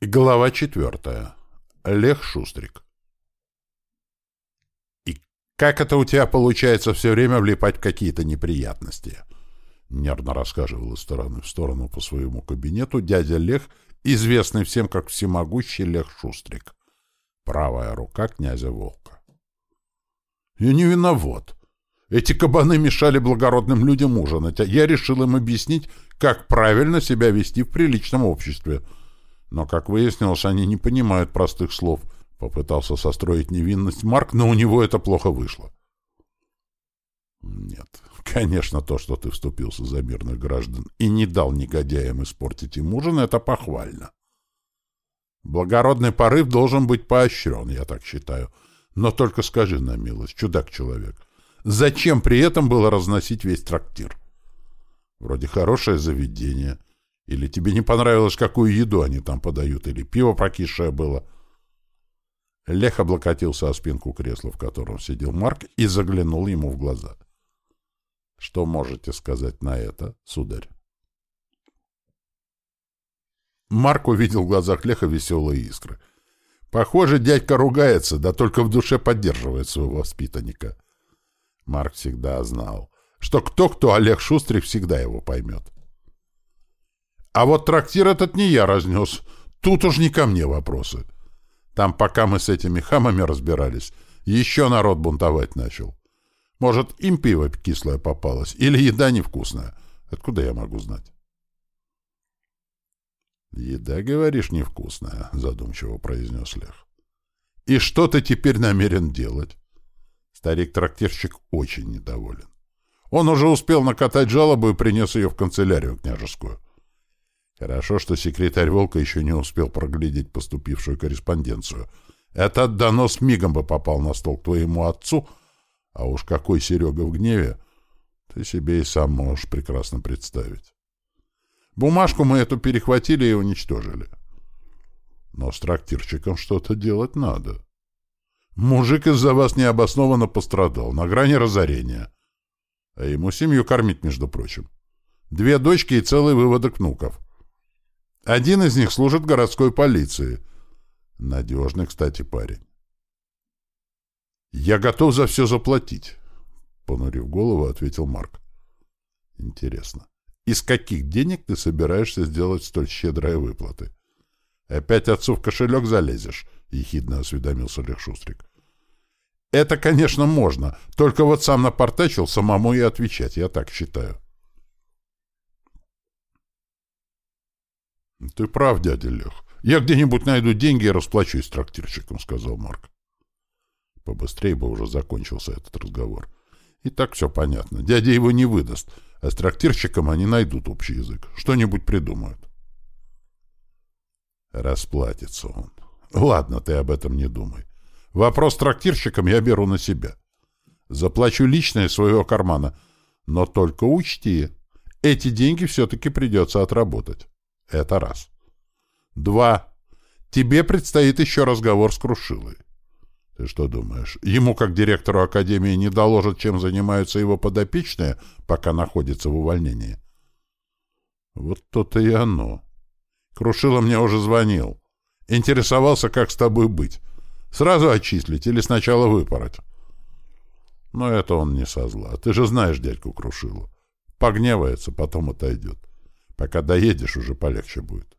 Глава четвертая. Лех Шустрик. «И как это у тебя получается все время влипать в какие-то неприятности?» Нервно рассказывал из стороны в сторону по своему кабинету дядя Лех, известный всем как всемогущий Лех Шустрик, правая рука князя Волка. «Я не виноват. Эти кабаны мешали благородным людям ужинать, а я решил им объяснить, как правильно себя вести в приличном обществе» Но, как выяснилось, они не понимают простых слов. Попытался состроить невинность Марк, но у него это плохо вышло. Нет, конечно, то, что ты вступился за мирных граждан и не дал негодяям испортить им ужин, это похвально. Благородный порыв должен быть поощрен, я так считаю. Но только скажи на милость, чудак-человек, зачем при этом было разносить весь трактир? Вроде хорошее заведение — или тебе не понравилось, какую еду они там подают, или пиво прокисшее было?» Лех облокотился о спинку кресла, в котором сидел Марк, и заглянул ему в глаза. «Что можете сказать на это, сударь?» Марк увидел в глазах Леха веселые искры. Похоже, дядька ругается, да только в душе поддерживает своего воспитанника. Марк всегда знал, что кто-кто Олег Шустрик всегда его поймет. А вот трактир этот не я разнес. Тут уж не ко мне вопросы. Там, пока мы с этими хамами разбирались, еще народ бунтовать начал. Может, им пиво кислое попалось, или еда невкусная. Откуда я могу знать? «Еда, говоришь, невкусная», — задумчиво произнес Лех. «И что ты теперь намерен делать?» Старик-трактирщик очень недоволен. Он уже успел накатать жалобу и принес ее в канцелярию княжескую. Хорошо, что секретарь Волка еще не успел проглядеть поступившую корреспонденцию. Этот донос мигом бы попал на стол к твоему отцу, а уж какой Серега в гневе, ты себе и сам можешь прекрасно представить. Бумажку мы эту перехватили и уничтожили. Но с трактирчиком что-то делать надо. Мужик из-за вас необоснованно пострадал, на грани разорения. А ему семью кормить, между прочим. Две дочки и целый выводок внуков. Один из них служит городской полиции. Надежный, кстати, парень. «Я готов за все заплатить», — понурив голову, ответил Марк. «Интересно, из каких денег ты собираешься сделать столь щедрые выплаты? Опять отцу в кошелек залезешь?» — ехидно осведомился Лех Шустрик. «Это, конечно, можно, только вот сам напортачил самому и отвечать, я так считаю». — Ты прав, дядя Лех. Я где-нибудь найду деньги и расплачусь с трактирщиком, — сказал Марк. Побыстрее бы уже закончился этот разговор. И так все понятно. Дядя его не выдаст, а с трактирщиком они найдут общий язык. Что-нибудь придумают. Расплатится он. Ладно, ты об этом не думай. Вопрос с трактирщиком я беру на себя. Заплачу лично из своего кармана. Но только учти, эти деньги все-таки придется отработать. Это раз. Два. Тебе предстоит еще разговор с Крушилой. Ты что думаешь, ему, как директору Академии, не доложат, чем занимаются его подопечные, пока находится в увольнении? Вот то-то и оно. Крушила мне уже звонил. Интересовался, как с тобой быть. Сразу отчислить или сначала выпороть? Но это он не со зла. Ты же знаешь дядьку Крушилу. Погневается, потом отойдет. Пока доедешь, уже полегче будет.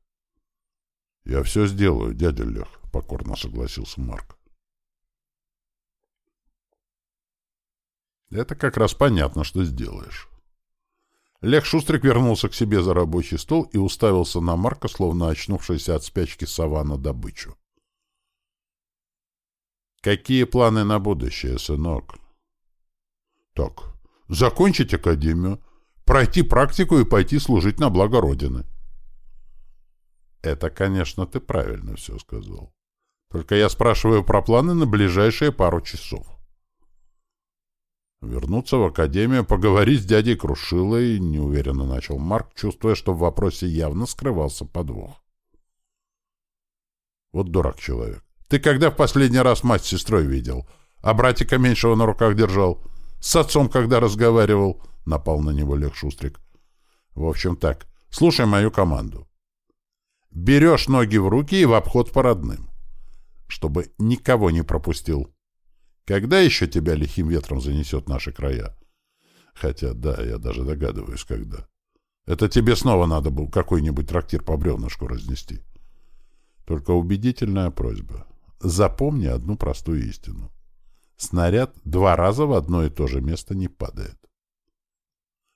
— Я все сделаю, дядя Лех, — покорно согласился Марк. — Это как раз понятно, что сделаешь. Лех Шустрик вернулся к себе за рабочий стол и уставился на Марка, словно очнувшийся от спячки сова на добычу. «Какие планы на будущее, сынок?» «Так, закончить академию, пройти практику и пойти служить на благо Родины. Это, конечно, ты правильно все сказал. Только я спрашиваю про планы на ближайшие пару часов. Вернуться в академию, поговорить с дядей Крушилой, неуверенно начал Марк, чувствуя, что в вопросе явно скрывался подвох. Вот дурак человек. Ты когда в последний раз мать с сестрой видел? А братика меньшего на руках держал? С отцом когда разговаривал? Напал на него Лех Шустрик. В общем так, слушай мою команду. Берешь ноги в руки и в обход по родным. Чтобы никого не пропустил. Когда еще тебя лихим ветром занесет наши края? Хотя, да, я даже догадываюсь, когда. Это тебе снова надо было какой-нибудь трактир по бревнышку разнести. Только убедительная просьба. Запомни одну простую истину. Снаряд два раза в одно и то же место не падает.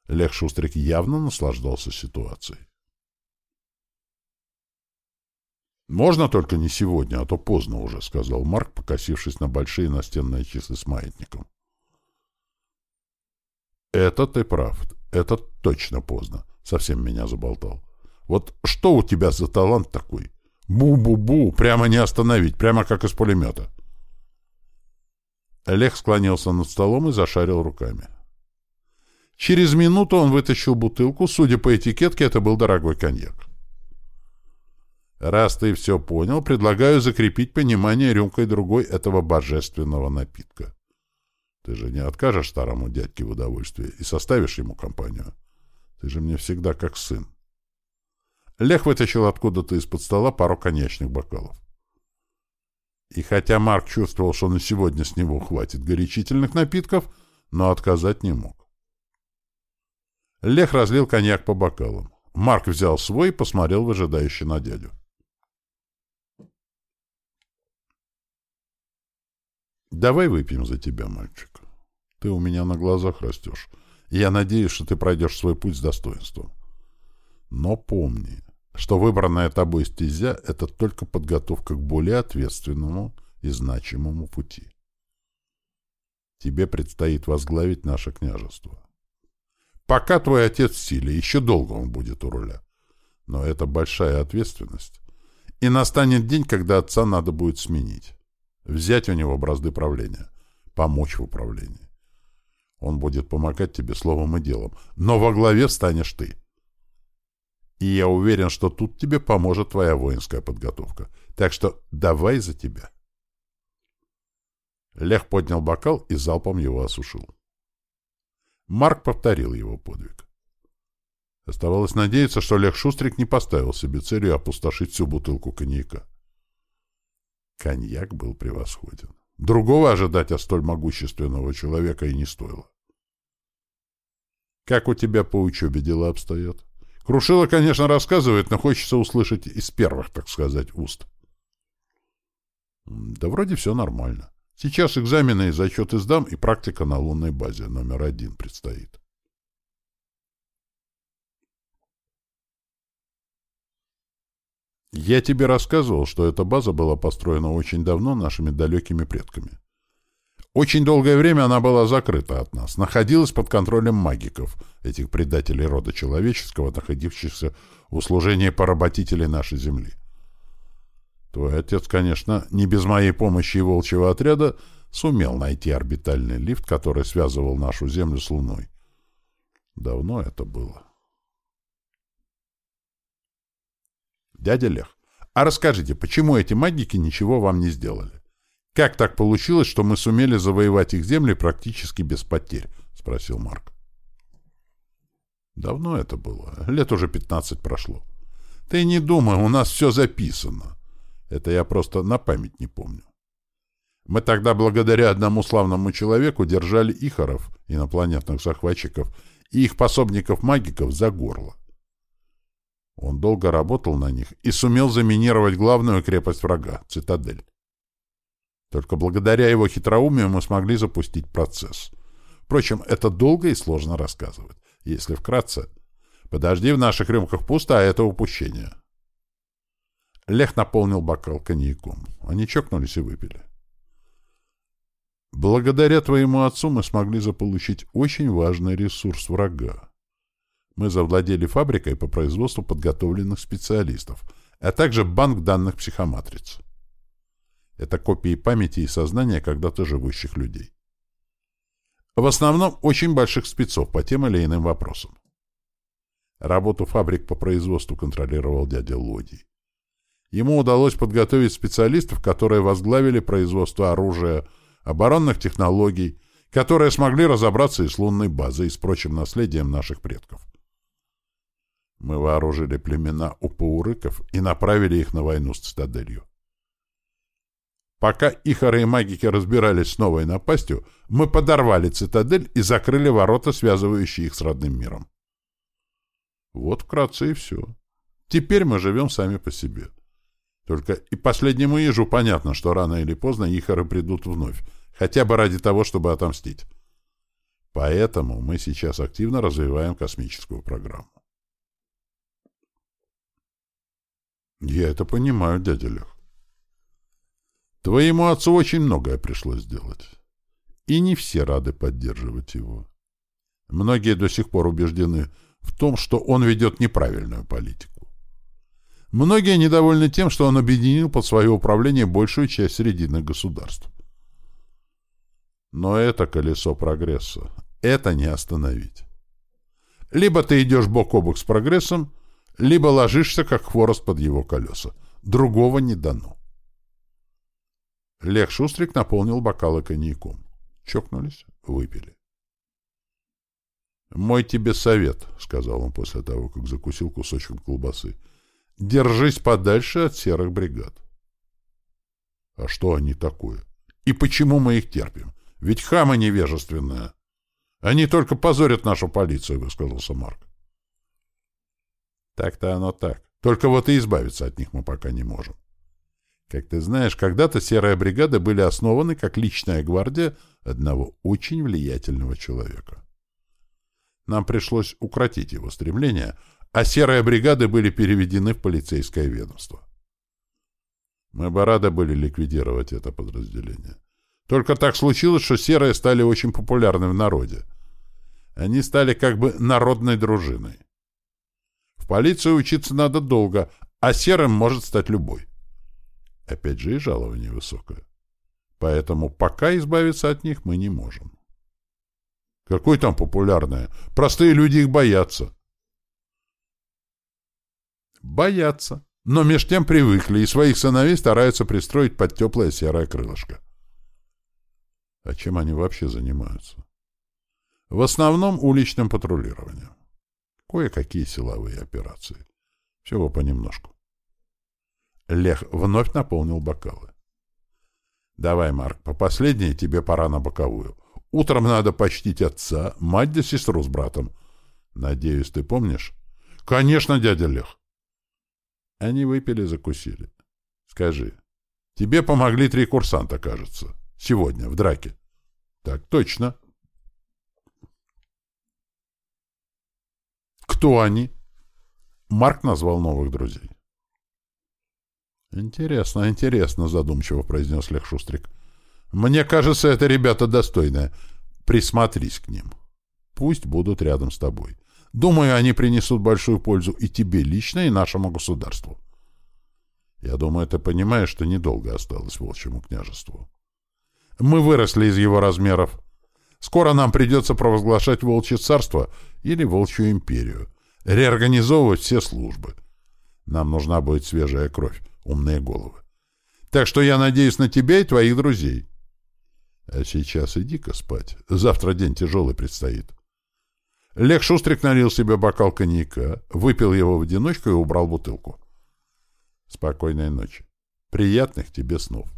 Лех Шустрик явно наслаждался ситуацией. «Можно только не сегодня, а то поздно уже», — сказал Марк, покосившись на большие настенные часы с маятником. «Это ты прав. Это точно поздно. Совсем меня заболтал. Вот что у тебя за талант такой? Бу-бу-бу, прямо не остановить, прямо как из пулемета». Олег склонился над столом и зашарил руками. Через минуту он вытащил бутылку. Судя по этикетке, это был дорогой коньяк. Раз ты все понял, предлагаю закрепить понимание рюмкой другой этого божественного напитка. Ты же не откажешь старому дядьке в удовольствии и составишь ему компанию. Ты же мне всегда как сын. Лех вытащил откуда-то из-под стола пару коньячных бокалов. И хотя Марк чувствовал, что на сегодня с него хватит горячительных напитков, но отказать не мог. Лех разлил коньяк по бокалам. Марк взял свой и посмотрел выжидающе на дядю. «Давай выпьем за тебя, мальчик. Ты у меня на глазах растешь. Я надеюсь, что ты пройдешь свой путь с достоинством. Но помни, что выбранная тобой стезя — это только подготовка к более ответственному и значимому пути. Тебе предстоит возглавить наше княжество. Пока твой отец в силе, еще долго он будет у руля. Но это большая ответственность. И настанет день, когда отца надо будет сменить. Взять у него бразды правления. Помочь в управлении. Он будет помогать тебе словом и делом. Но во главе станешь ты. И я уверен, что тут тебе поможет твоя воинская подготовка. Так что давай за тебя. Лех поднял бокал и залпом его осушил. Марк повторил его подвиг. Оставалось надеяться, что Олег Шустрик не поставил себе целью опустошить всю бутылку коньяка. Коньяк был превосходен. Другого ожидать от столь могущественного человека и не стоило. «Как у тебя по учебе дела обстоят?» Крушила, конечно, рассказывает, но хочется услышать из первых, так сказать, уст. Да вроде все нормально. Сейчас экзамены и зачеты сдам, и практика на лунной базе номер один предстоит. Я тебе рассказывал, что эта база была построена очень давно нашими далекими предками. Очень долгое время она была закрыта от нас, находилась под контролем магиков, этих предателей рода человеческого, находившихся в услужении поработителей нашей земли. Твой отец, конечно, не без моей помощи и волчьего отряда сумел найти орбитальный лифт, который связывал нашу Землю с Луной. Давно это было. Дядя Лех, а расскажите, почему эти магики ничего вам не сделали? Как так получилось, что мы сумели завоевать их земли практически без потерь? — спросил Марк. Давно это было. Лет уже пятнадцать прошло. Ты не думай, у нас все записано. Это я просто на память не помню. Мы тогда благодаря одному славному человеку держали ихоров, инопланетных захватчиков, и их пособников-магиков за горло. Он долго работал на них и сумел заминировать главную крепость врага — цитадель. Только благодаря его хитроумию мы смогли запустить процесс. Впрочем, это долго и сложно рассказывать. Если вкратце, подожди в наших рюмках пусто, а это упущение. Лех наполнил бокал коньяком. Они чокнулись и выпили. Благодаря твоему отцу мы смогли заполучить очень важный ресурс врага. Мы завладели фабрикой по производству подготовленных специалистов, а также банк данных психоматриц. Это копии памяти и сознания когда-то живущих людей. В основном очень больших спецов по тем или иным вопросам. Работу фабрик по производству контролировал дядя Лодий. Ему удалось подготовить специалистов, которые возглавили производство оружия, оборонных технологий, которые смогли разобраться и с лунной базой, и с прочим наследием наших предков. Мы вооружили племена упаурыков и направили их на войну с цитаделью. Пока ихары и магики разбирались с новой напастью, мы подорвали цитадель и закрыли ворота, связывающие их с родным миром. Вот вкратце и все. Теперь мы живем сами по себе. Только и последнему ежу понятно, что рано или поздно ихары придут вновь, хотя бы ради того, чтобы отомстить. Поэтому мы сейчас активно развиваем космическую программу. Я это понимаю, дядя Лех. Твоему отцу очень многое пришлось сделать. И не все рады поддерживать его. Многие до сих пор убеждены в том, что он ведет неправильную политику. Многие недовольны тем, что он объединил под свое управление большую часть срединных государств. Но это колесо прогресса. Это не остановить. Либо ты идешь бок о бок с прогрессом, либо ложишься, как хворост под его колеса. Другого не дано. Лех Шустрик наполнил бокалы коньяком. Чокнулись, выпили. «Мой тебе совет», — сказал он после того, как закусил кусочком колбасы. «Держись подальше от серых бригад». «А что они такое? И почему мы их терпим? Ведь хамы невежественные. Они только позорят нашу полицию», — высказался Марк. «Так-то оно так. Только вот и избавиться от них мы пока не можем. Как ты знаешь, когда-то серые бригады были основаны как личная гвардия одного очень влиятельного человека. Нам пришлось укротить его стремления, а серые бригады были переведены в полицейское ведомство. Мы бы рады были ликвидировать это подразделение. Только так случилось, что серые стали очень популярны в народе. Они стали как бы народной дружиной. В полицию учиться надо долго, а серым может стать любой. Опять же и жалование высокое. Поэтому пока избавиться от них мы не можем. Какой там популярное? Простые люди их боятся. Боятся. Но меж тем привыкли, и своих сыновей стараются пристроить под теплое серое крылышко. А чем они вообще занимаются? В основном уличным патрулированием. Кое-какие силовые операции. Всего понемножку. Лех вновь наполнил бокалы. «Давай, Марк, по последней тебе пора на боковую. Утром надо почтить отца, мать да сестру с братом. Надеюсь, ты помнишь?» «Конечно, дядя Лех!» Они выпили, закусили. «Скажи, тебе помогли три курсанта, кажется, сегодня, в драке?» «Так точно». «Кто они?» Марк назвал новых друзей. «Интересно, интересно», — задумчиво произнес Лех Шустрик. «Мне кажется, это ребята достойные. Присмотрись к ним. Пусть будут рядом с тобой. Думаю, они принесут большую пользу и тебе лично, и нашему государству. Я думаю, ты понимаешь, что недолго осталось волчьему княжеству. Мы выросли из его размеров. Скоро нам придется провозглашать волчье царство или волчью империю, реорганизовывать все службы. Нам нужна будет свежая кровь умные головы. Так что я надеюсь на тебя и твоих друзей. А сейчас иди-ка спать. Завтра день тяжелый предстоит. Лех Шустрик налил себе бокал коньяка, выпил его в одиночку и убрал бутылку. Спокойной ночи. Приятных тебе снов.